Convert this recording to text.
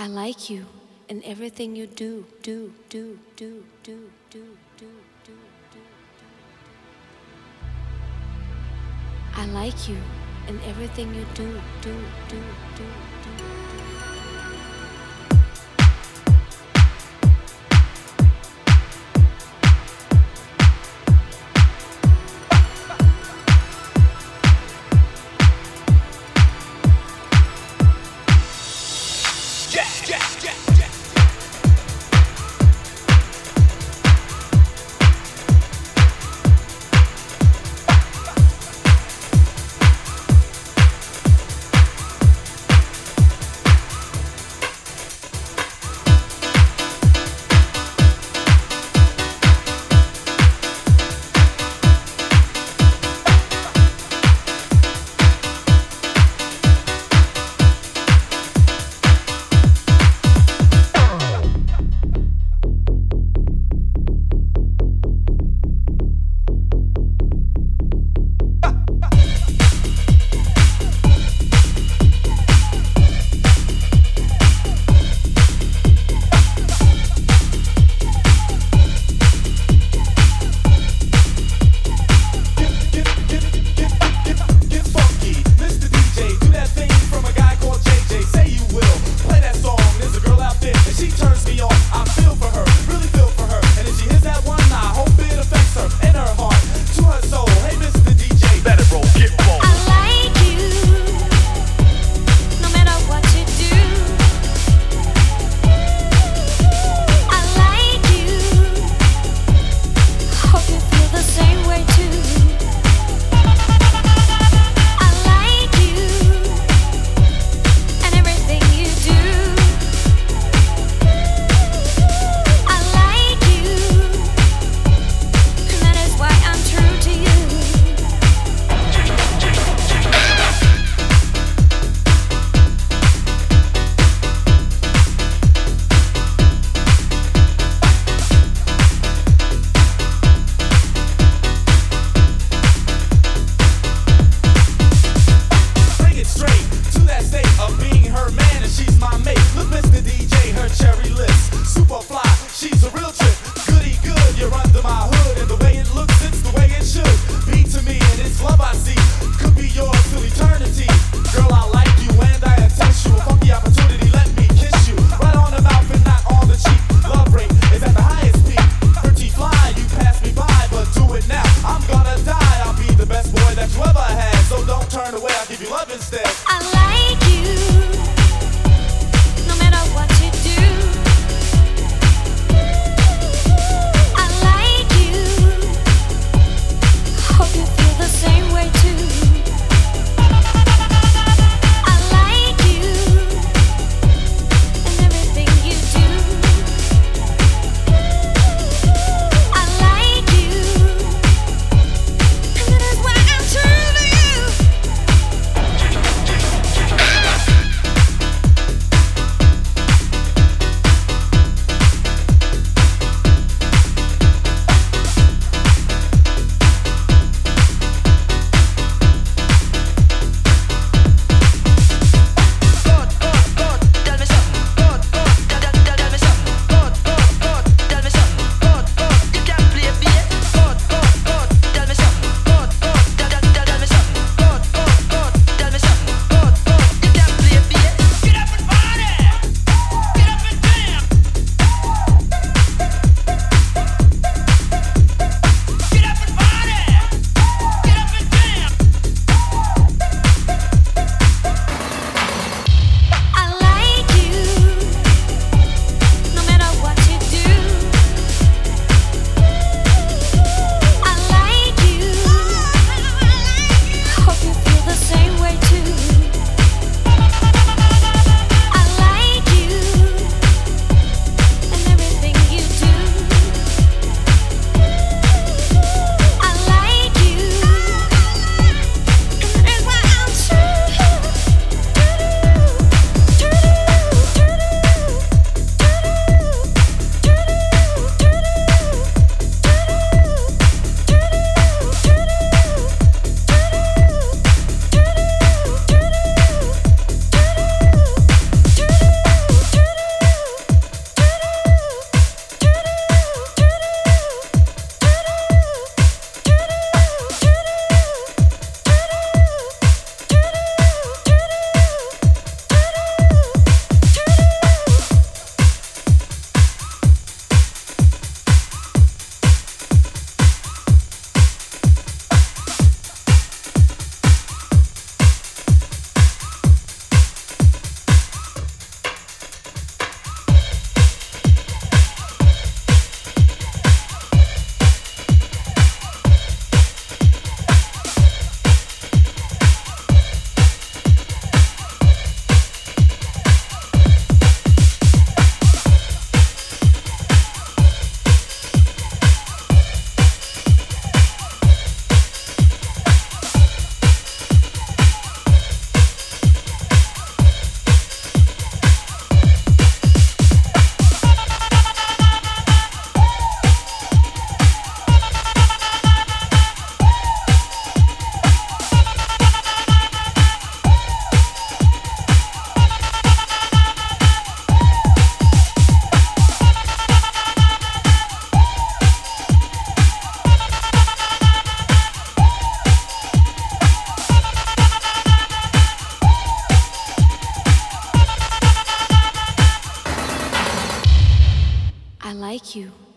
I like you and everything you do, do, do, do, do, do, do, do, do. I like you and everything you do, do, do, do, like you.